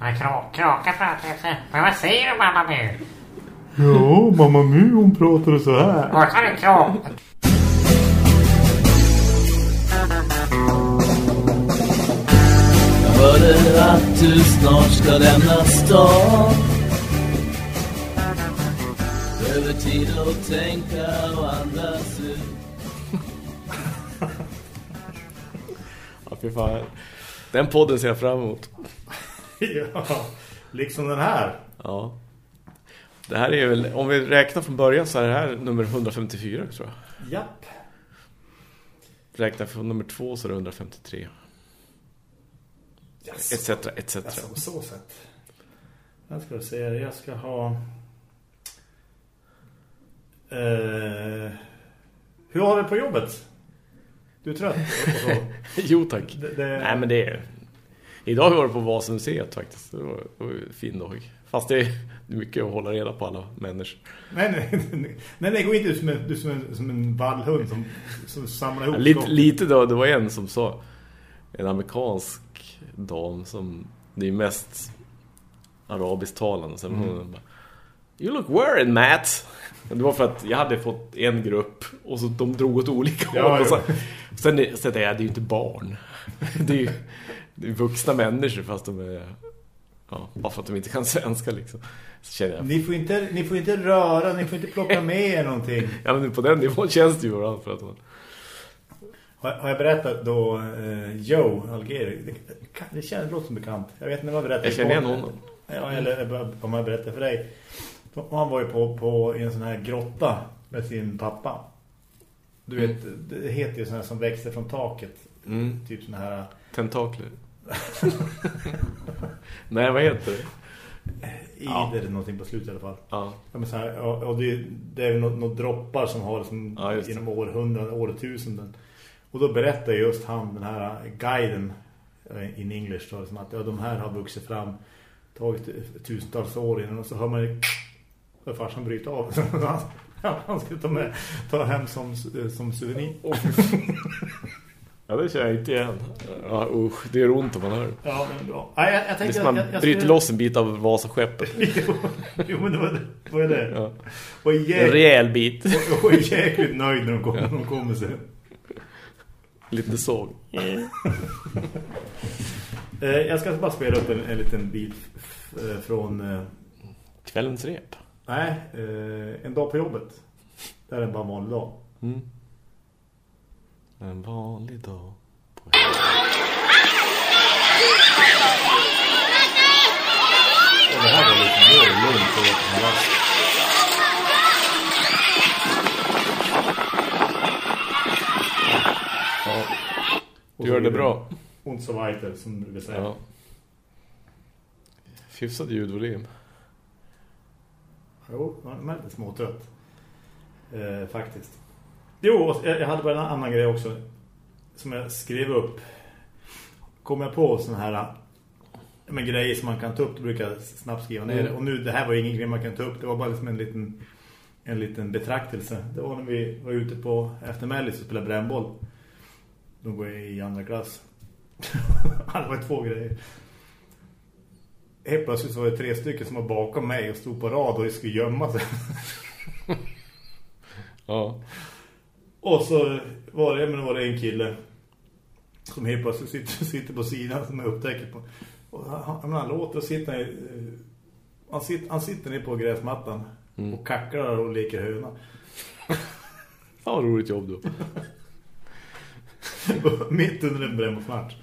Men Kråka pratar inte. Men vad säger du mamma nu? Ja, mamma Mu hon pratade så här. Så är det Kråka. Jag hörde att du snart ska lämna stan Över tid att tänka och andas ut Ja, fy fan. Den podden ser jag fram emot. ja, liksom den här. Ja. Det här är väl, om vi räknar från början så är det här nummer 154 tror jag. Japp. Räknar från nummer två så är det 153. Yes. Etc, etc. Alltså, på så sätt. Jag ska säga jag ska ha... Eh, hur har du på jobbet? Du är trött? jo tack. Det- det- Nej men det är... Idag vi varit på Vasamuseet faktiskt. Det var, det var en fin dag. Fast det är det mycket att hålla reda på alla människor. Nej, nej, nej, nej, nej, gå inte ut som en, som en, som en vallhund som, som samlar ihop Lite, skott. lite då, det var en som sa en amerikansk dam som det är mest arabiskt talande sen Mm. hon bara You look worried Matt Det var för att jag hade fått en grupp och så de drog åt olika Ja, håll och ja. Sen är jag, det är ju inte barn Det är ju det är vuxna människor fast de är Ja, bara för att de inte kan svenska liksom Så känner jag Ni får, inte, ni får inte röra, ni får inte plocka med er någonting. Ja men på den nivån känns det ju ibland för att man Har, har jag berättat då eh, Joe Algeri? Det, det känns låter som bekant. Jag vet inte om jag berättat. Jag känner igen honom. Ja, eller om jag berättar för dig. Han var ju på, på en sån här grotta med sin pappa. Du vet, det heter ju sån här som växer från taket. Mm. Typ sån här... Tentakler Nej, vad heter det? Ja. Ider någonting på slutet i alla fall. Ja. Ja, men så här, och, och det, det är några några droppar som har som Ja, genom århundraden, årtusenden. Och då berättar just han, den här guiden eh, in English då, som att ja, de här har vuxit fram tagit tusentals år innan och så hör man ju och farsan bryter av. Så han, han ska ta, med, ta hem som, som souvenir. Ja, det känner jag inte igen. Ja, usch, det gör ont om man hör. Ja, men bra. Ja, jag, jag Det är tänkte som man jag, jag bryter skulle- loss en bit av Vasaskeppet. jo, jo, men det var. Vad är det? Ja. Och En jäk, rejäl bit. och, och jäkligt nöjd när de kommer, de kommer sen. Lite såg. Eh, jag ska bara spela upp en, en liten bit eh, från... Eh, Kvällens rep. nej, en dag på jobbet. Det här är bara en vanlig dag. Mm. En vanlig dag. På... Och det här var lite mer lugnt och Ja. Du så gör det vidare. bra. Und so weiter, som du vill säga. Ja. Hyfsad ljudvolym. Jo, man är lite småtrött. Eh, faktiskt. Jo, jag, hade bara en annan grej också. Som jag skrev upp. Kom jag på sån här eh, men grejer som man kan ta upp. Då brukar jag snabbt skriva ner det. Mm. Och nu, det här var ingen grej man kan ta upp. Det var bara liksom en liten, en liten betraktelse. Det var när vi var ute på efter Mellis och spelade brännboll. Då går jag i andra klass. det var två grejer. Helt plötsligt så var det tre stycken som var bakom mig och stod på rad och skulle gömma sig. Ja. Och så var det, men var det en kille som helt plötsligt sitter, sitter på sidan som jag upptäcker på. Och han, han, låter sitter ner, eh, han, sitter, han sitter ner på gräsmattan Mm. och kacklar och leker höna. Fan vad roligt jobb då. Mitt under en brännbollsmatch.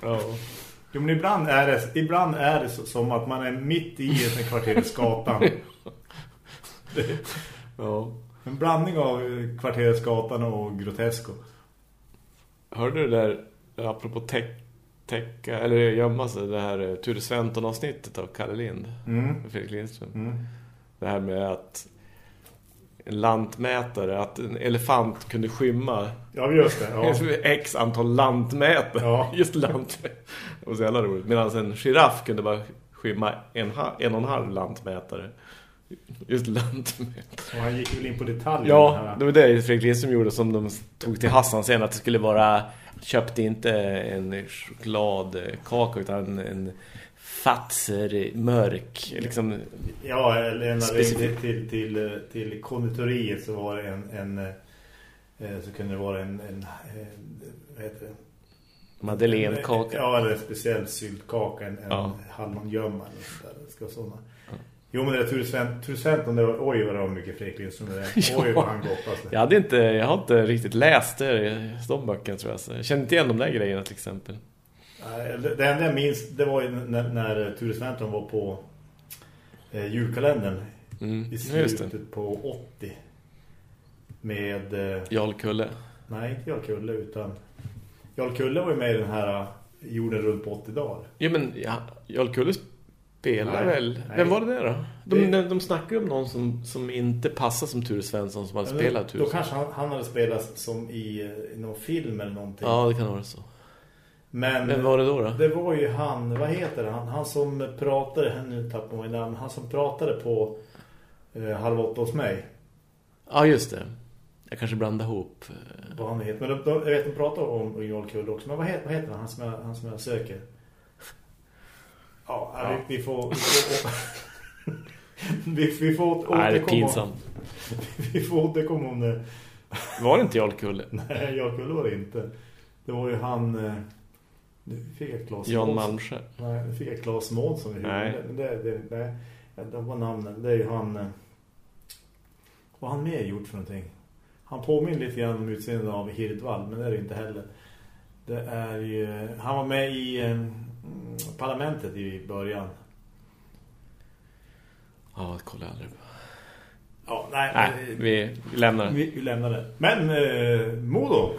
Ja. Jo, men ibland är det, ibland är det som att man är mitt i en kvarterets gatan. Det, ja. en blandning av eh, kvarterets gatan och Grotesco. Hörde du det där, apropå täck, täcka, eller gömma sig, det här eh, Ture Sventon-avsnittet av Kalle Lind, Mm. Fredrik Lindström. Mm. Det här med att en lantmätare, att en elefant kunde skymma Ja, just det. Ja. x antal lantmätare. Ja. Just lantmätare. Det var så jävla roligt. Medan en giraff kunde bara skymma en, en och en halv lantmätare. Just lantmätare. Och han gick väl in på detaljer. Ja, det var det Fredrik Lindström gjorde som de tog till Hassan sen. Att det skulle vara... Köpte inte en chokladkaka utan en, en fatser mörk. Liksom, Ja, eller ringde till, till, till konditoriet så var det en, en eh, så kunde det vara en, en, en vad heter det? madeleinekaka. Ja, eller en speciell syltkaka, en, en Ja. hallongömma eller så där. Det ska vara såna. Jo, men det är Sventon, det var, oj vad det var mycket Fredrik Lindström det där. Oj vad han gottas. Jag, hade inte, jag har inte riktigt läst det de böckerna tror jag. Så jag känner inte igen de där grejerna till exempel. Det enda jag minns, det var ju när, när Ture Sventon var på eh, julkalendern Mm, i slutet på 80. Med... Eh, Jarl Kulle. Nej, inte Jarl Kulle utan Jarl Kulle var ju med i den här uh, Jorden runt på 80 dagar. Ja, men ja, Jarl Kulle spelar Nej, väl? nej. Vem var det där då? De, Det- de snackar om någon som, som inte passar som Ture Svensson som hade spelat Då Ture Svensson. kanske han, han hade spelat som i, i någon film eller någonting. Ja, det kan vara så. Men Vem var det då då? det var ju han, vad heter han? Han som pratade, nu tappar man namn, han som pratade på eh, Halv åtta hos mig. Ja, just det. Jag kanske blandar ihop. eh, Vad han heter. Men de, de, jag vet, de pratar om Jarl Kulle också. Men vad heter, vad heter han, han som jag, han som jag söker? Ja, Ja. Vi, vi får... Vi får, vi, vi får åt- Nej, det är återkomma- pinsamt. Vi får återkomma om det. Var det inte Jarl Kulle? Nej, Jarl Kulle var det inte. Det var ju han... eh, Nu fick jag Claes Jan. Malmsjö. Nej, nu fick jag Claes Månsson i huvudet. Nej. Det, det, nej, de var namnen. Det är ju han... eh, Vad har han mer gjort för någonting? Han påminner lite grann om utseendet av Hirdvall, men det är det inte heller. Det är ju... Han var med i eh, parlamentet i början. Ja, det kollar jag aldrig på. Ja, nej. Nej, vi lämnar det. vi, vi lämnar det. Men eh, Modo.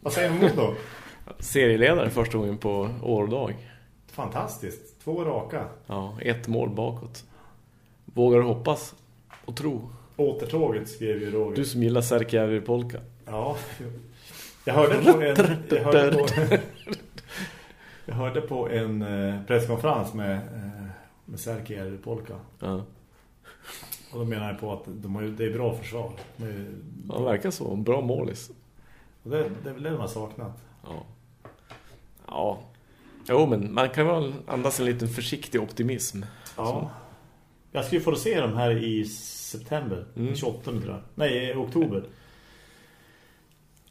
Vad säger du om Modo? Serieledare första gången på årdag. Fantastiskt. Två raka. Ja, ett mål bakåt. Vågar hoppas och tro? Återtåget skrev ju Roger. Du som gillar Särkjävir Polka. Ja. Jag hörde på en jag hörde på, jag hörde på en eh, presskonferens med eh, med Särki Järvi Polka. Ja. Och då menar jag på att de har ju, det är bra försvar. Det, är, ja, verkar så. En bra målis. och det, det är väl det de har saknat. Ja. Ja. Jo, men man kan väl andas en liten försiktig optimism. Ja. Jag ska ju få se dem här i september. Mm. 28 tror jag. Nej, i oktober.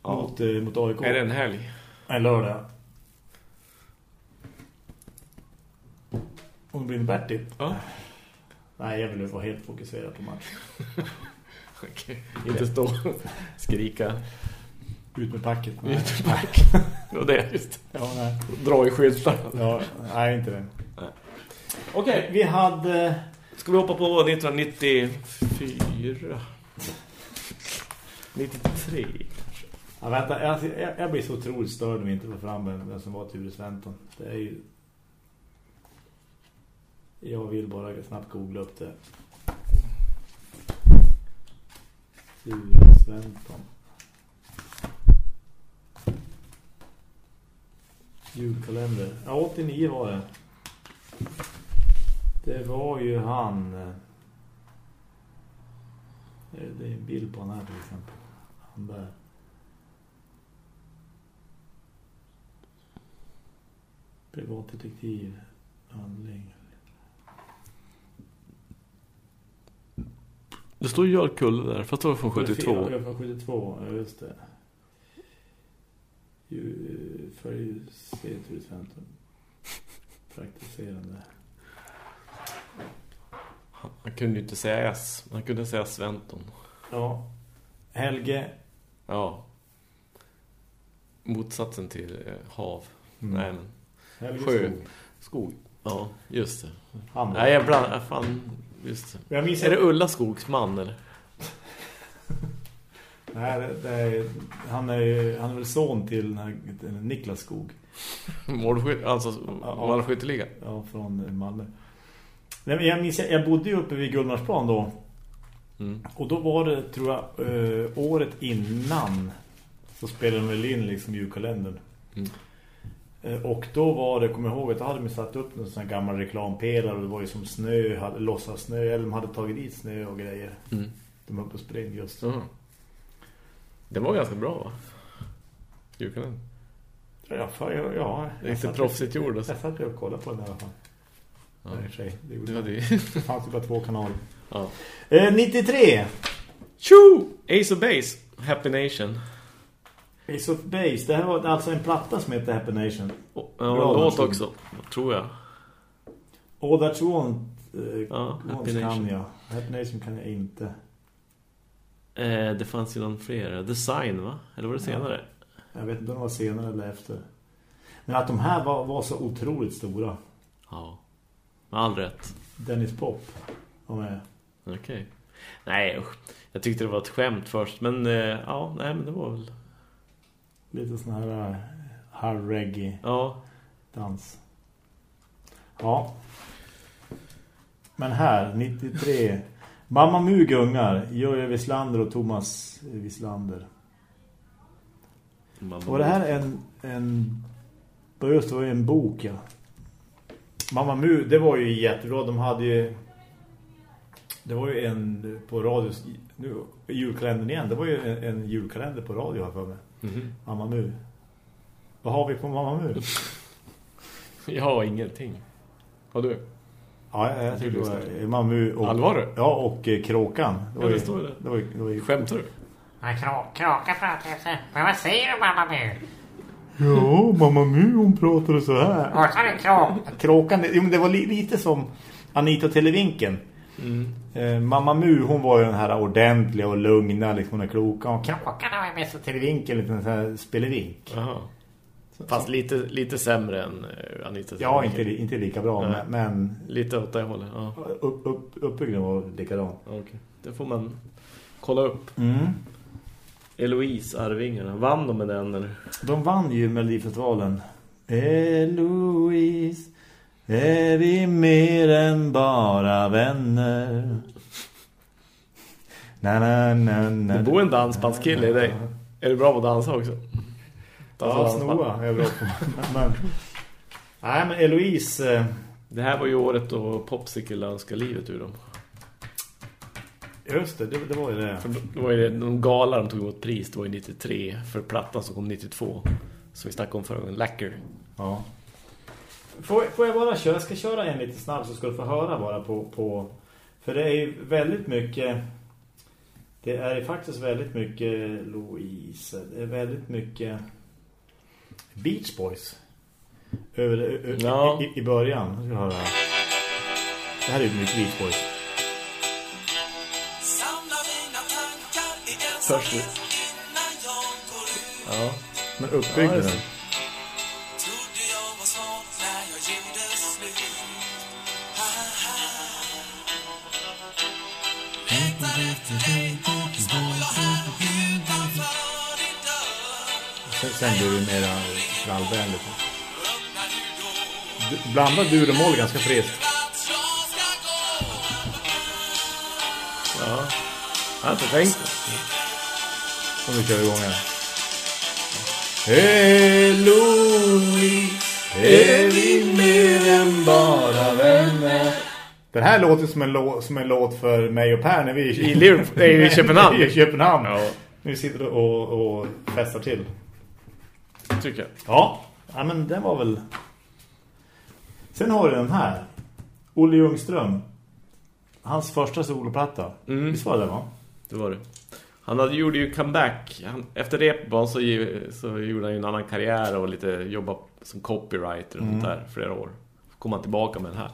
Ja. Mot, eh, mot AIK. Är det en helg? En lördag. Det blir Bertil. Ja. Nej, jag vill vara helt fokuserad på match. Okej. Inte stå och skrika. Ut med packet. Nej. Ut med Det var det just. Ja, nej. Dra i skyltarna. Ja, nej, inte det. Okej, vi hade... Ska vi hoppa på 1994? 93 kanske. Ja, vänta, jag, jag, jag blir så otroligt störd om vi inte får fram vem, vem som var Ture Sventon. Det är ju... Jag vill bara snabbt googla upp det. Ture Sventon. Julkalender. Ja, 89 var det. Det var ju han... Eh, eh, det är en bild på han här till exempel. Han där. Privatdetektiv. Handling. Det står Jarl Kulle där, fast det var från 72. Ja, det var från 72, ja just det. Ju- Ture Sventon. Praktiserande. Han, kunde ju inte säga S, han kunde säga Sventon. Ja. Helge. Ja. Motsatsen till eh, hav. Mm. Nej, men Helge Sjö. Skog. skog. Ja, just det. Han var- Nej, jag bland... äh, Fan, just det. Minns Är det Ulla Skogs man, eller? Nej, det, det är, han, är, han är väl son till den här, Niklas Skog. Målskytt, alltså Ja. målskytteliga. Ja, från Malmö. Nej, men jag minns, jag bodde ju uppe vid Gullmarsplan då. Mm. Och då var det, tror jag, eh, året innan så spelade de väl in liksom julkalendern. Mm. Eh, Och då var det, kommer jag ihåg att då hade de satt upp en sån här gammal reklampelare och det var ju som snö, hade lossat snö, eller de hade tagit dit snö och grejer. Mm. De höll på att springa just. Ja. Det var ganska bra va? Julkalendern. Ja, för, ja, ja, Det är inte proffsigt gjord alltså. Jag satt ju och kollade på den i alla fall. Ja. Ja. sig. Det, gjorde var det. det fanns ju bara två kanaler. Ja. Eh, 93! Tjo! Ace of Base. Happy Nation. Ace of Base, det här var alltså en platta som heter Happy Nation. Ja, en låt också. Tror jag. All That You Want, eh, Ja, Happy kan Nation. jag. Happy Nation kan jag inte. Eh, det fanns ju någon fler. Design va? Eller var det senare? Jag vet inte om det var senare eller efter. Men att de här var, var så otroligt stora. Ja. Med all rätt. Dennis Pop var med. Okej. Nej, usch. Jag tyckte det var ett skämt först. Men eh, ja, nej men det var väl... Lite sån här uh, hard reggae Ja. dans. Ja. Men här, 93. Mamma Mu gungar. Joje Wislander och Thomas Wislander. Man, Och det här är en, en just det var ju en bok, ja. Mamma Mu, det var ju jättebra. De hade ju det var ju en på radio nu julkalendern igen. Det var ju en, en julkalender på radio här för mig. Mhm. Mamma Mu. Vad har vi på Mamma Mu? Jag har ingenting. Har du? Ja, jag, jag tycker det var Mamma Mu och Allvar? Ja, och eh, Kråkan. Det Ja, var det ju, står det. det var det var ju Skämtar du? Ja, krå- Kråka pratar så. Men vad säger du mamma nu? Ja, Mamma Mu hon pratade så här. Vad sa du kråka? Kråkan, det, jo, men det var li, lite som Anita Televinken. Mm. Eh, Mamma Mu, hon var ju den här ordentliga och lugna, liksom den kloka. Och Kråkan var mest så Televinken, lite så här spelevink. Jaha. Fast lite, lite sämre än eh, Anita. Ja, inte, inte lika bra, Nej. men, Lite åt det hållet, ja. upp, upp, uppbyggnaden var likadan. Okej. Det får man kolla upp. Mm. Eloise Arvingarna. Vann de med den eller? De vann ju Melodifestivalen. Eloise, är vi mer än bara vänner? Na, na, na, na, Det bor en dansbandskille i dig. Är du bra på att dansa också? Dansa Ja, snoa är jag bra på. men, nej, men Eloise... eh, Det här var ju året då Popsicle önskade livet ur dem. Just det, det, det var ju det. För det var ju det, de gala de tog emot pris, det var ju 93 för plattan som kom 92. Så vi snackade om förra gången, Lacker. Ja. Får, får jag bara köra? Jag ska köra en lite snabb så ska du få höra bara på, på... För det är ju väldigt mycket... Det är ju faktiskt väldigt mycket Louise. Det är väldigt mycket Beach Boys. Över, ö, ö, Ja. i, i början. Jag ska höra. Det här är ju mycket Beach Boys. Först. Ja. Men Ja, uppbyggnaden. är Sen, blir det mera trallvänligt. Du- Blanda dur och moll ganska friskt. Ja. Jag har inte tänkt. Om vi kör igång här. Hello, är vi mer än bara vänner? Den här låter som en, lå som en låt för mig och Per när vi I Liverpool- nej, i Köpenhamn. I Köpenhamn. Ja. Vi sitter och, och festar till. Tycker jag. Ja, ja men den var väl... Sen har du den här. Olle Ljungström. Hans första soloplatta. Mm. Visst var det va? Det var det. Han hade, gjorde ju comeback. Han, efter repban så, så gjorde han ju en annan karriär och lite jobba som copywriter och sånt där flera år. Så kom han tillbaka med den här.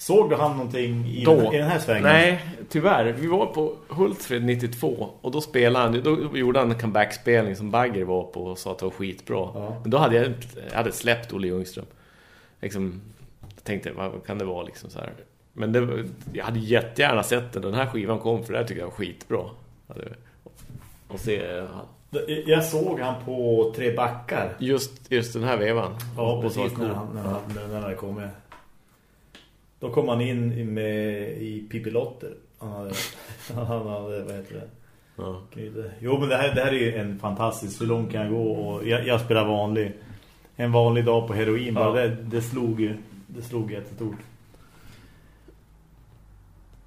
Såg du han någonting i, Då? den, i den här svängen? Nej, tyvärr. Vi var på Hultsfred 92 och då spelade han, då gjorde han en comeback-spelning som Bagger var på och sa att det var skitbra. Ja. Men då hade jag, jag hade släppt Olle Ljungström. Liksom, jag tänkte, vad kan det vara liksom så här. Men det, jag hade jättegärna sett den. Den här skivan kom för det här tycker jag var skitbra. Och se Jag såg han på Tre backar. just, just den här vevan. Ja, precis när han, när han, när han hade kommit. Då kom han in med, i Pippi Lotter. Han hade, han hade, vad heter det? Ja. Jo, men det här, det här är ju en fantastisk, hur långt kan jag gå? Och jag, jag spelar vanlig En vanlig dag på heroin. Ja. Bara det, det slog ju det slog jättestort.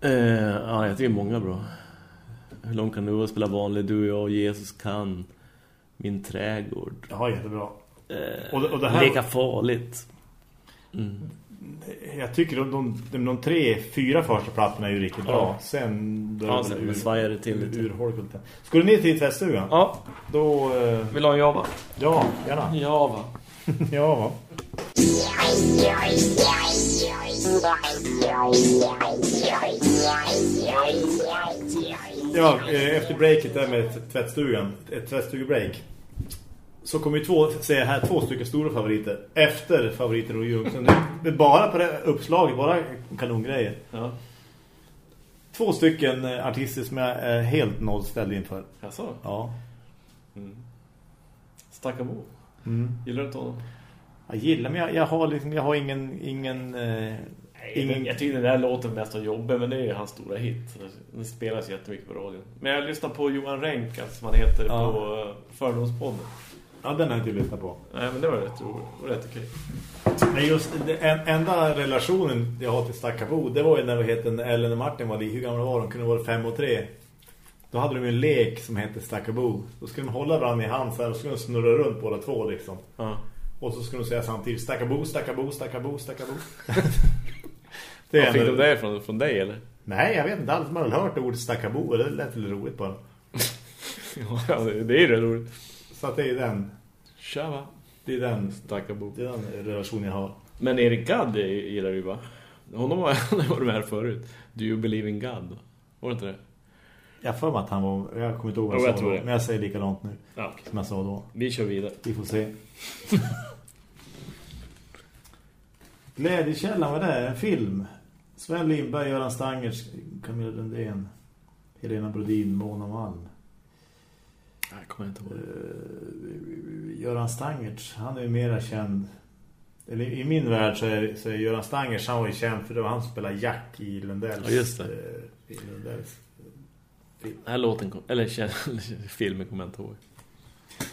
Eh, ja, jag tycker många bra. Hur långt kan du vara spela vanlig? Du och jag och Jesus kan. Min trädgård. Ja, jättebra. Eh, Och och det här- Leka farligt. Mm. Jag tycker de, de, de, de tre, fyra första plattorna är ju riktigt bra. Ja. Sen då Ja, sen ur- svajar det till lite. ur, urholkat det. Ska du ner till tvättstugan? Ja, Då, eh, vill du ha en Java? ja, gärna. Java. Ja, va. Ja, eh, efter breaket där med tvättstugan, ett tvättstugebreak. Så kommer ju två, säger jag här, två stycken stora favoriter. Efter favoriter och Ljung. Det är bara på det uppslaget, bara kanongrejer. Ja. Två stycken eh, artister som jag är helt nollställd inför. Jaså? Ja. Mm. Stackabo. Mm. Gillar du inte honom? Jag gillar, men jag, jag har liksom, jag har ingen, ingen, eh, ingen Jag tycker den där låten mest av jobben, men det är ju hans stora hit. Den spelas jättemycket på radion. Men jag lyssnar på Johan Renck, som han heter, Ja. på uh, Fördomspodden. Ja, den har jag inte lyssnat på. Nej, men det var rätt och rätt okej. Men just en, enda relationen jag har till Stackabo, det var ju när, heter, när Ellen och Martin var li- hur gamla var de? Kunde vara fem och tre. Då hade de en lek som hette Stackabo. Då skulle de hålla varandra i hand så här, och så skulle de snurra runt båda två liksom. Ja. Och så skulle de säga samtidigt Stackabo, Stackabo, Stackabo, Stackabo. Det är fick ändå- de det från, från dig, eller? Nej, jag vet inte alls. Man har hört ordet Stackabo. Det lät väl roligt den. Ja, det är ju roligt. Så att det är den. Tja, va? Det är den, Stackabo. det är den relation jag har. Men Erik Gadd gillar du va? Honom var han var med här förut. Do you believe in God? Var det inte det? Jag för mig att han var... Jag kommer inte ihåg vad jag jag sa då. Men jag säger likadant nu. Ja, okej. Som jag sa då. Vi kör vidare. Vi får se. Glädjekällan, vad är det? En film. Sven Lindberg, Göran Stangers, Camilla Lundén, Helena Brodin, Mona Malm. Jag kommer inte ihåg. Uh, Göran Stangers, han är ju mera känd. Eller i min värld så är, så är Göran Stangers, han var ju känd för det var han som spelade Jack i Lundells. Ja, just det. eh, I Lundells. Den här låten, kom, eller filmen kommer jag inte ihåg.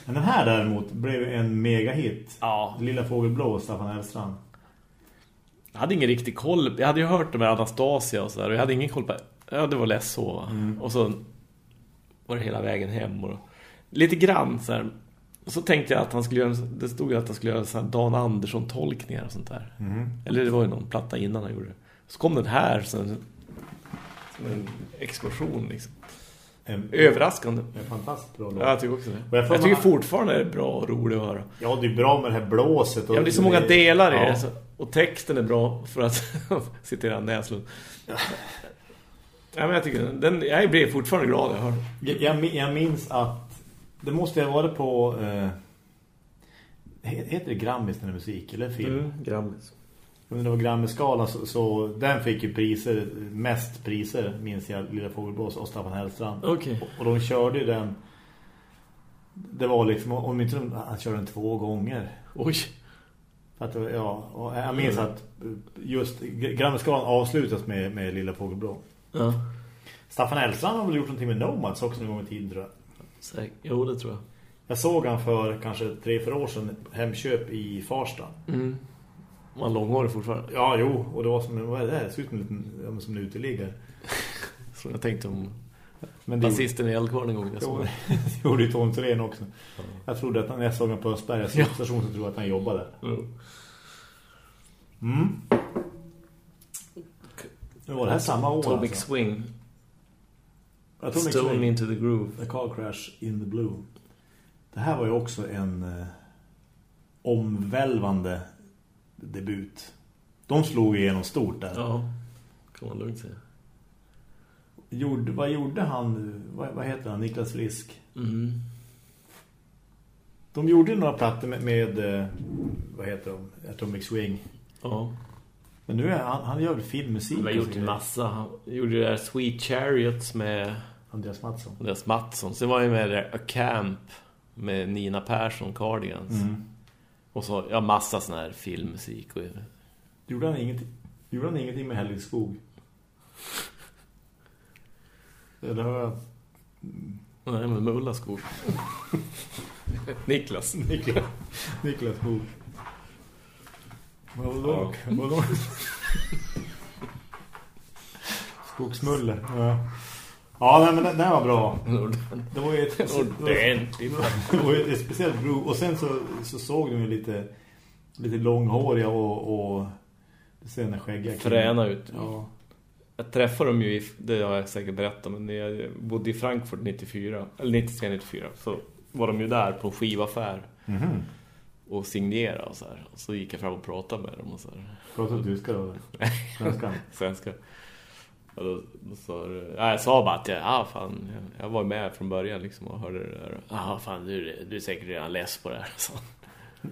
Men den här däremot blev en megahit. Ja. Lilla Fågelblå och Staffan Hellstrand. Jag hade ingen riktig koll. Jag hade ju hört om Anastasia och sådär. Och jag hade ingen koll på... Ja, det var lätt så. va? Och så var det hela vägen hem. Och, lite grann så här. Och så tänkte jag att han skulle göra... Det stod ju att han skulle göra så här Dan Andersson-tolkningar och sånt där. Eller det var ju någon platta innan han gjorde det. Så kom den här som, som en explosion liksom. En, Överraskande. en fantastiskt bra låt. Ja, jag tycker också det. Jag Jag tycker man- fortfarande det är bra och roligt att höra. Ja, det är bra med det här blåset. Och Ja, det är så många delar i Ja. det. så- Och texten är bra för att citera Näslund. Ja, men jag tycker den, jag blir fortfarande glad jag hör. Jag, jag minns att det måste ha varit på... Eh, heter det Grammis när musik eller film? Mm, Grammis. Under det var Grammisgalan så, så den fick ju priser, mest priser minns jag, Lilla Fågelblås och Staffan Hellstrand. Okej. Och, och de körde ju den... Det var liksom, om inte de, han körde den två gånger. Oj. Att, ja, och jag minns att just Grammisgalan avslutas med, med Lilla Fågelblå. Ja. Staffan Hellstrand har väl gjort någonting med Nomads också någon gång i tiden tror jag. Säk- Jo, det tror jag. Jag såg han för kanske tre, fyra år sedan Hemköp i Farsta. Mm. Man långhårig fortfarande. Ja, jo. Och det var som vad är det? Det ser ut som en, liten, som en uteliggare. Så jag tänkte om Men basisten i Eldkvarn en gång. Jag såg Jo, det. gjorde ju Tony Thorén också. Jag trodde att han, när jag såg honom på Östbergas Ja. station så trodde jag att han jobbade. Jo. Mm. Nu var det här samma år Atomic alltså. Swing. Atomic Stone Swing. into the groove. A Car Crash in the Blue. Det här var ju också en eh, omvälvande debut. De slog igenom stort där. Ja, kan man lugnt säga. Gjorde, vad gjorde han? Vad, vad heter han? Niklas Frisk. Mm. De gjorde några plattor med, med eh, vad heter de? Atomic Swing. Ja. Men nu är han, han gör väl filmmusik. Han har gjort en massa. Han gjorde det där Sweet Chariots med Andreas Mattsson. Andreas Mattsson. Sen var ju med där A Camp med Nina Persson, Cardigans. Mm. Och så, ja, massa sån här filmmusik. Och, Gjorde han ingenting, gjorde han ingenting med Hellig Skog? Eller har jag... nej, men med Ulla Skog. Niklas. Niklas, Niklas Skog. Vadå? Vadå? Skogsmulle. Ja. Ja, nej, men den, den var bra. Det var ju ett, det var, Ordentligt. det var ju ett speciellt bro. Och sen så, så såg de ju lite, lite långhåriga och, och sen skäggiga. Fräna ut. Ja. Jag träffade dem ju, i, det har jag säkert berättat, men när jag bodde i Frankfurt 94, eller 93-94, så var de ju där på en skivaffär Mhm. och signerade och så här. Och så gick jag fram och pratade med dem och så här. Pratar du tyska då? Svenska? Svenska. Och då, då sa du, ja, jag sa bara att jag, ah, fan, jag, jag var med från början liksom och hörde det där. Ja, fan, du, du är säkert redan less på det här. Så.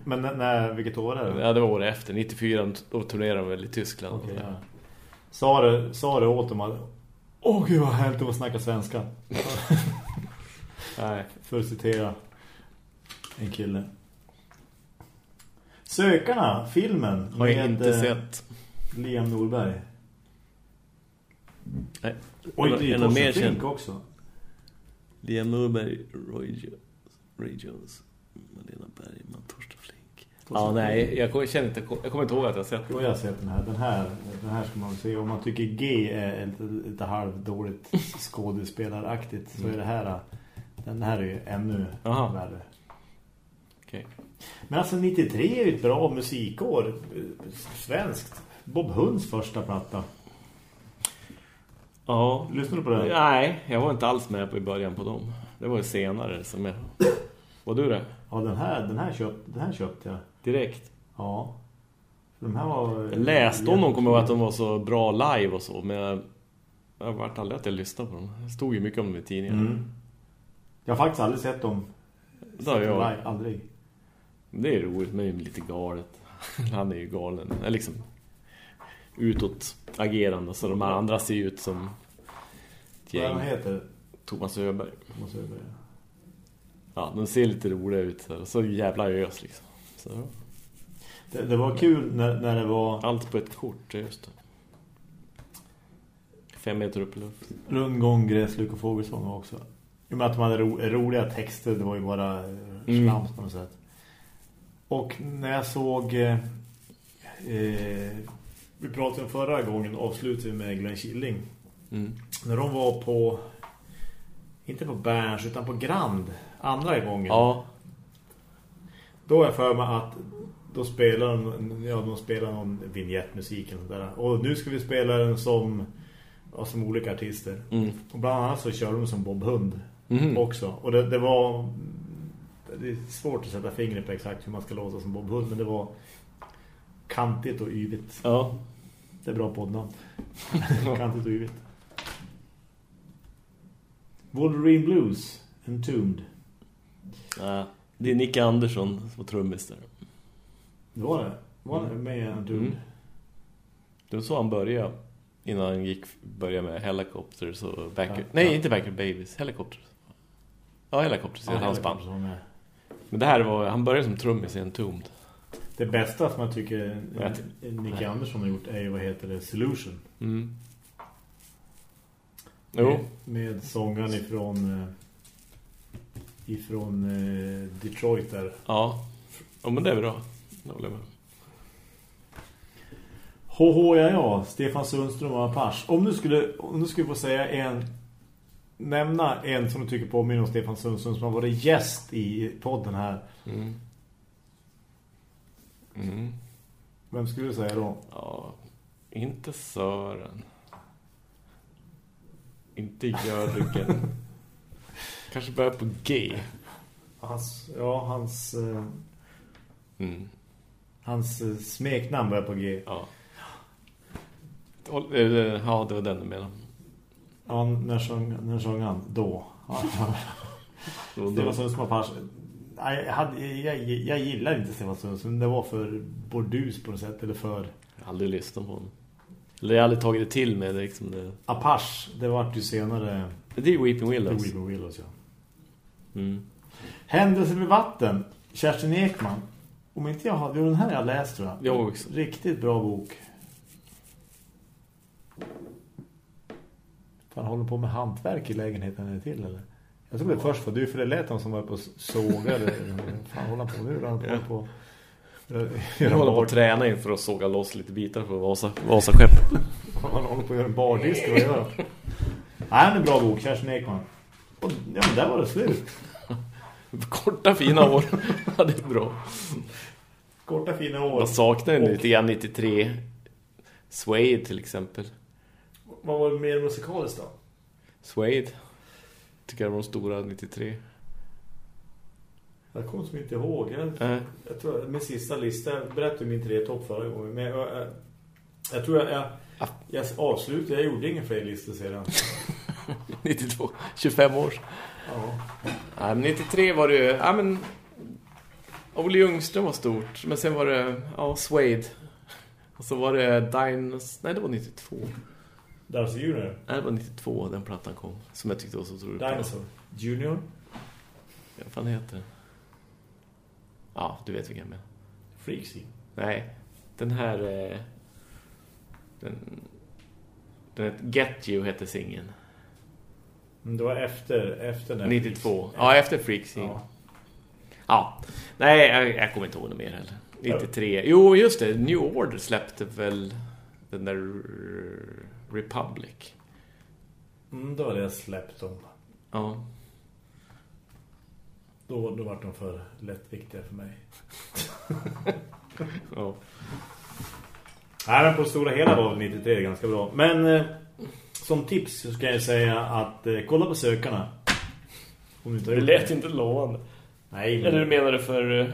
Men när- vilket år är det? Ja, det var året efter. 94, då turnerade de väl i Tyskland. här. ja. Sa det, sa det åt dem att Åh gud vad härligt att snacka svenska. Nej. För att citera en kille. Sökarna, filmen Har jag inte eh, sett. Liam Norberg. Nej. Oj, det är Torsten Flink också. Liam Norberg, Roy Jones, Ray Jones, Malena Bergman, Torsten Flink. Ja, nej, jag kommer, jag känner inte, jag kommer inte ihåg att jag har sett Jo, jag har sett den här. Den här, den här ska man se. Om man tycker G är lite, lite halvdåligt skådespelaraktigt så är det här den här är ju ännu Aha. värre. Okej. Men alltså 93 är ju ett bra musikår. Svenskt. Bob Hunds första platta. Ja. Lyssnar du på den? Nej, jag var inte alls med på i början på dem. Det var ju senare som jag... Var du det? Ja, den här, den här, köpt, den här köpte jag. Direkt. Ja. De här var... Jag läste om dem, kommer ihåg att de var så bra live och så, men jag... Jag vart aldrig att jag lyssnade på dem. Det stod ju mycket om dem i tidningen. Mm. Jag har faktiskt aldrig sett dem. Det har jag. live, Aldrig. Det är roligt, men det är lite galet. Han är ju galen. Eller liksom utåt agerande. Så de här andra ser ut som ett Vad gäng. heter? Thomas Öberg. Måste jag börja. Ja, de ser lite roliga ut. Så, så jävla ös liksom. Så, Det, det var kul när, när det var allt på ett kort, just det. Fem meter upp i luften. rundgång, gräsluk och fågelsång också. I och med att de hade ro, roliga texter, det var ju bara eh, Mm. slams på något sätt. Och när jag såg... Eh, eh, vi pratade om förra gången, avslutade vi med Glenn Killing. Mm. När de var på... Inte på Berns, utan på Grand. Andra gången. Ja, Då är jag för mig att då spelar de, ja, de spelar någon vignettmusik och sådär. Och nu ska vi spela den som, ja, som olika artister. mm. Och bland annat så kör de som Bob Hund Mhm. också. Och det, det var... Det är svårt att sätta fingret på exakt hur man ska låta som Bob Hund. Men det var kantigt och yvigt. ja. Det är bra poddnamn. kantigt och yvigt. Wolverine Blues. Entombed. ja. Det är Nicke Andersson som var trummis där. Det var det. Var det med Entombed? Mm. Det var så han började. Innan han gick började med Helicopters och Backer... Ja. Nej, Ja. inte Backer Babies. Helicopters. Ja, Helicopters är Ja, hans band. Men det här var... Han började som trummis i Entombed. Det bästa som jag tycker Jag Nicky Andersson har gjort är ju, vad heter det, Solution. Mm. Jo. Med, med sångaren ifrån eh, ifrån eh, Detroit där. Ja. ja, men det är bra. Jag håller med. HH ja ja, Stefan Sundström och Apache. Om du skulle om du skulle få säga en nämna en som du tycker påminner om Stefan Sundström som har varit gäst i podden här. Mm. Mm. Vem skulle du säga då? Ja, inte Sören. Inte Jörgen. Kanske börjar på G. Hans, ja, hans eh, Mm. hans eh, smeknamn börjar på G. Ja. Eh, Ja, det var den du menade. Ja, när sjöng, när sjöng han? Då. Ja, Och Stefan då- Jag, hade, jag, jag gillar inte Stefan Sundström. Det var för bordus på något sätt. Eller för Jag har aldrig lyssnat på honom. Eller jag har aldrig tagit det till med det, liksom det. Apache. Det var ju senare Det är Weeping Willows. Weeping Willows, ja. Mm. Händelser vid vatten. Kerstin Ekman. Om inte jag har... Jo, den här jag läst tror jag. Jag också. Riktigt bra bok. Fan, håller på med hantverk i lägenheten eller till, eller? Jag tror det först var du, för det lät han som var på sågare. Fan, håller han på nu? Han håller på Jag håller på att träna inför att såga loss lite bitar för Vasa, Vasaskepp. Han håller på att göra en bardisk. Vad gör han? Nej, en bra bok. Kerstin Ekman. Och, ja, men där var det slut. Korta fina år. ja, det är bra. Korta fina år. Jag saknar lite grann 93. Suede till exempel. Vad var det mer musikaliskt då? Suede. Tycker jag var de stora 93. Jag kommer som inte ihåg. Jag, Äh. jag tror min sista lista jag berättade min tre topp förra gången. Men jag, jag, jag tror jag, jag, jag avslutade. Jag gjorde ingen fler listor sedan. 92. 25 år. Ja. Ja, men 93 var det ju... Ja, men... Olle Ljungström var stort. Men sen var det... Ja, Suede. Och så var det Dinos... Nej, det var 92. Darcy Junior. Nej, det var 92 den plattan kom. Som jag tyckte var så otroligt bra. Dinosaur. Junior. Vad fan heter den? Ja, du vet vilken jag menar. Freaksy. Nej, den här... Eh, den... Den heter Get You heter singeln. Men det var efter, efter den. 92. Ja, efter Freaksy. Ja. Ja. Nej, jag, jag kommer inte ihåg något mer heller. 93. Jo, just det. New Order släppte väl den där Republic. Mm, då hade jag släppt dem. Ja. Då, då var de för lättviktiga för mig. ja. Nej, men på det stora hela var väl 93 ganska bra. Men eh, som tips så ska jag säga att eh, kolla på sökarna. Om du inte Det lät inte lovande. Nej, men... Eller du menar det för... eh,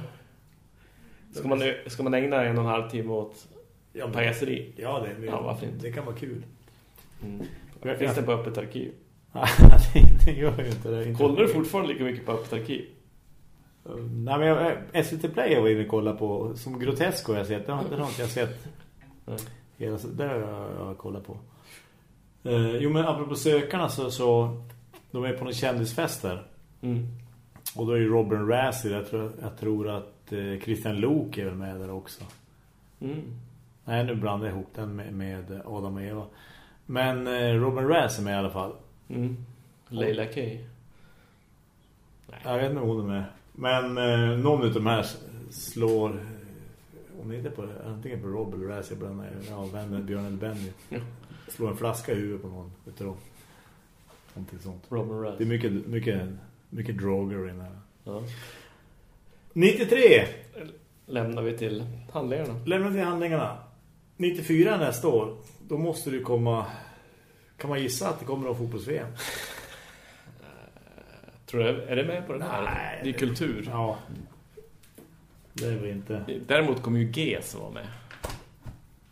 Ska man, ska man ägna en och en halv timme åt Ja, men- pajaseri? Ja, det, Ja, varför inte? det kan vara kul. Mm. Finns det på öppet arkiv? det, det gör ju inte det. Inte Kollar du fortfarande lika mycket på öppet arkiv? Nej, men jag, eh, SVT Play har jag varit inne och kollat på. Som Grotesco har jag sett. Den har, inte jag sett. Nej. Hela, där har jag, kollat på. Eh, jo, men apropå sökarna så, så de är på någon kändisfest där. Mm. Och då är ju Robin Razzie. Jag tror, jag tror att eh, Christian Lok är väl med där också. Mm. Nej, nu blandar jag ihop den med, med Adam och Eva. Men eh, Robin Razzie är med i alla fall. Mm. Leila K. Jag vet inte om hon är med. Men eh, någon av de här slår... eh, Om det inte på, antingen på Rob eller Razzie ibland är ja, vännen Björn eller Benny. Ja. Slår en flaska i huvudet på någon utav dem. Någonting sånt. Robin Det är Rass. mycket, mycket, mycket droger i den här. Ja. 93! Lämnar vi till handlingarna. Lämna till handlingarna. 94 nästa år. Då måste du komma... Kan man gissa att det kommer att fotbolls-VM? Tror du, är det med på den här? Nej. Det är kultur. Ja. Det är väl inte... Däremot kommer ju G som var med.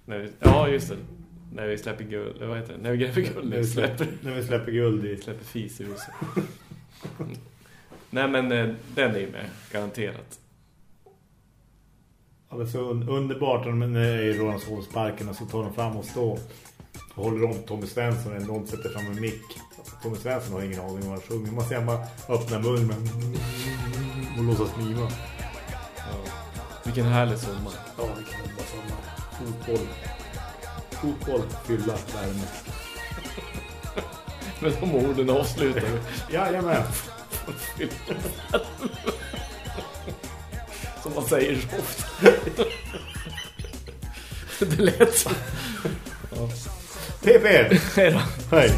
När vi, ja, just det. När vi släpper guld. Vad heter det? När vi gräver guld. När vi släpper, när vi släpper guld i... släpper fis i huset. Nej, men eh, den är ju med. Garanterat. Det är så un underbart när de är i Rådhanshållsparken och så tar de fram och står och håller om Tommy Svensson eller någon sätter fram en mick. Tommy Svensson har ingen aning om vad han sjunger. Man ser bara öppna munnen och låtsas mima. Ja. Vilken härlig sommar. Ja, vilken underbar sommar. Fotboll. Fotboll, fylla, värme. Men de orden avslutar vi. Jajamän. Som man säger så ofta. Det lät så. PP! Hej då. Hej!